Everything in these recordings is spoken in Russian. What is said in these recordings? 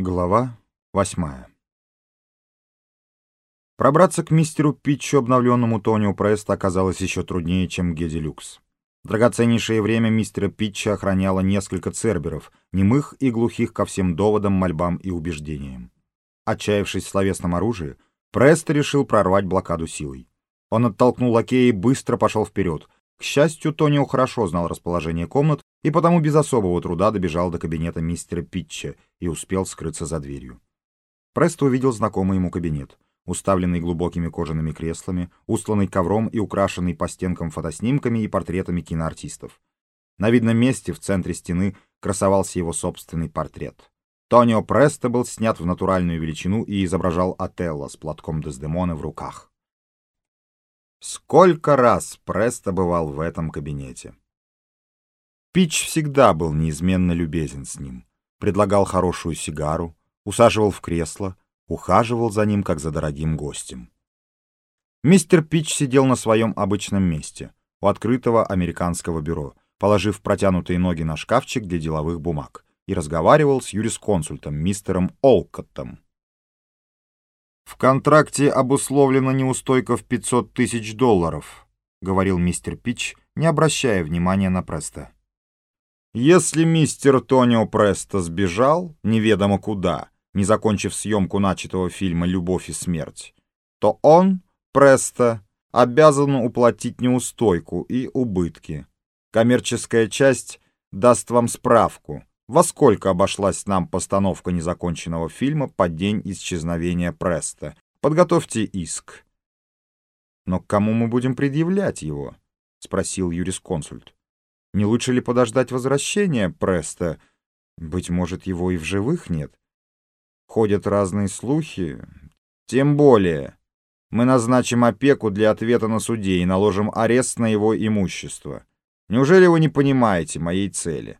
Глава восьмая Пробраться к мистеру Питчу, обновленному Тонио Преста, оказалось еще труднее, чем Геди Люкс. Драгоценнейшее время мистера Питча охраняло несколько церберов, немых и глухих ко всем доводам, мольбам и убеждениям. Отчаявшись в словесном оружии, Прест решил прорвать блокаду силой. Он оттолкнул лакея и быстро пошел вперед. К счастью, Тонио хорошо знал расположение комнат и потому без особого труда добежал до кабинета мистера Питча и успел скрыться за дверью. Престо увидел знакомый ему кабинет, уставленный глубокими кожаными креслами, устланный ковром и украшенный по стенкам фотоснимками и портретами киноартистов. На видном месте в центре стены красовался его собственный портрет. Тонио Престо был снят в натуральную величину и изображал Отелло с платком Дездемона в руках. Сколько раз Престо бывал в этом кабинете. Пич всегда был неизменно любезен с ним. Предлагал хорошую сигару, усаживал в кресло, ухаживал за ним, как за дорогим гостем. Мистер Пич сидел на своем обычном месте, у открытого американского бюро, положив протянутые ноги на шкафчик для деловых бумаг, и разговаривал с юрисконсультом мистером Олкоттом. «В контракте обусловлена неустойка в 500 тысяч долларов», — говорил мистер Пич, не обращая внимания на Преста. Если мистер Тонио Престо сбежал, неведомо куда, не закончив съемку начатого фильма «Любовь и смерть», то он, Престо, обязан уплатить неустойку и убытки. Коммерческая часть даст вам справку, во сколько обошлась нам постановка незаконченного фильма по день исчезновения Преста. Подготовьте иск. «Но к кому мы будем предъявлять его?» — спросил юрисконсульт. Не лучше ли подождать возвращения Преста? Быть может, его и в живых нет? Ходят разные слухи. Тем более. Мы назначим опеку для ответа на суде и наложим арест на его имущество. Неужели вы не понимаете моей цели?»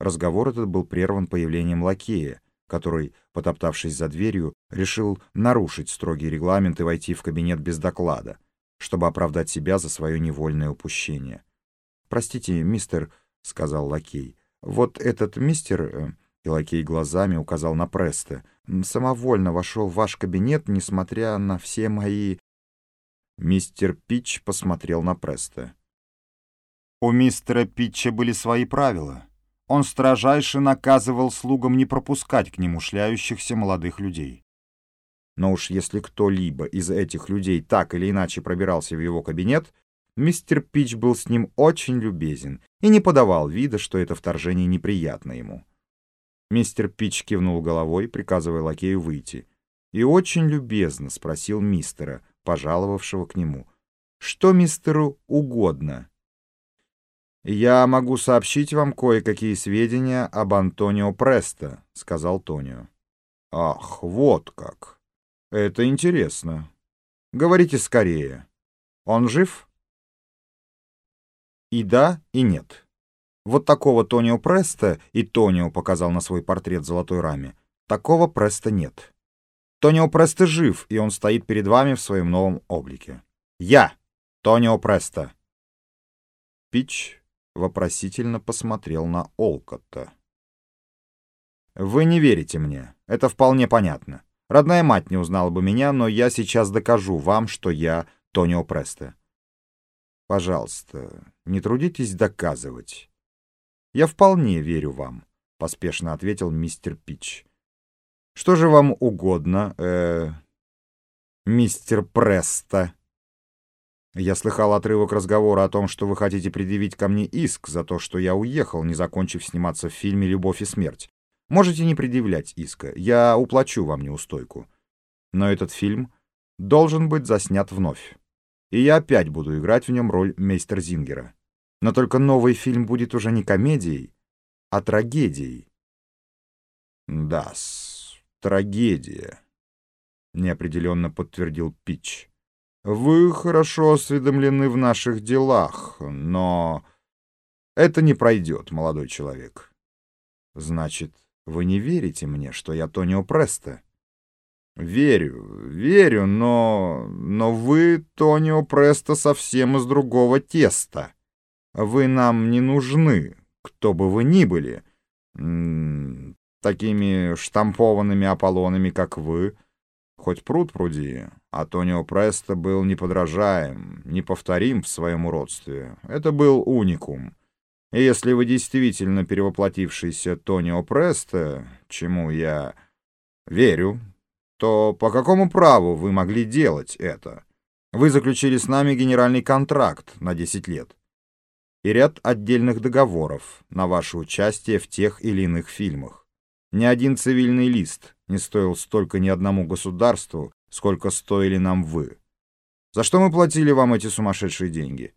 Разговор этот был прерван появлением лакея, который, потоптавшись за дверью, решил нарушить строгий регламент и войти в кабинет без доклада, чтобы оправдать себя за свое невольное упущение. «Простите, мистер», — сказал лакей, — «вот этот мистер...» э, И лакей глазами указал на Преста. «Самовольно вошел в ваш кабинет, несмотря на все мои...» Мистер Питч посмотрел на Преста. У мистера Питча были свои правила. Он строжайше наказывал слугам не пропускать к нему шляющихся молодых людей. Но уж если кто-либо из этих людей так или иначе пробирался в его кабинет, Мистер Пич был с ним очень любезен и не подавал вида, что это вторжение неприятно ему. Мистер Пич кивнул головой, приказывая лакею выйти, и очень любезно спросил мистера, пожаловавшего к нему, что мистеру угодно. «Я могу сообщить вам кое-какие сведения об Антонио Престо», — сказал Тонио. «Ах, вот как! Это интересно. Говорите скорее. Он жив?» И да, и нет. Вот такого Тонио Преста, и Тонио показал на свой портрет в золотой раме, такого Преста нет. Тонио Преста жив, и он стоит перед вами в своем новом облике. Я, Тонио Преста. Пич вопросительно посмотрел на Олкотта. «Вы не верите мне. Это вполне понятно. Родная мать не узнала бы меня, но я сейчас докажу вам, что я Тонио Преста. Пожалуйста, не трудитесь доказывать. Я вполне верю вам, поспешно ответил мистер Пич. Что же вам угодно, э, мистер Преста? Я слыхал отрывок разговора о том, что вы хотите предъявить ко мне иск за то, что я уехал, не закончив сниматься в фильме «Любовь и смерть». Можете не предъявлять иска, я уплачу вам неустойку. Но этот фильм должен быть заснят вновь и я опять буду играть в нем роль мейстер Зингера. Но только новый фильм будет уже не комедией, а трагедией. да трагедия, неопределенно подтвердил Пич. Вы хорошо осведомлены в наших делах, но это не пройдет, молодой человек. Значит, вы не верите мне, что я Тонио Престо? «Верю, верю, но... но вы, Тонио Престо, совсем из другого теста. Вы нам не нужны, кто бы вы ни были. такими штампованными Аполлонами, как вы, хоть пруд пруди, а Тонио Престо был неподражаем, неповторим в своем уродстве. Это был уникум. И если вы действительно перевоплотившийся Тонио Престо, чему я верю, то по какому праву вы могли делать это? Вы заключили с нами генеральный контракт на 10 лет и ряд отдельных договоров на ваше участие в тех или иных фильмах. Ни один цивильный лист не стоил столько ни одному государству, сколько стоили нам вы. За что мы платили вам эти сумасшедшие деньги?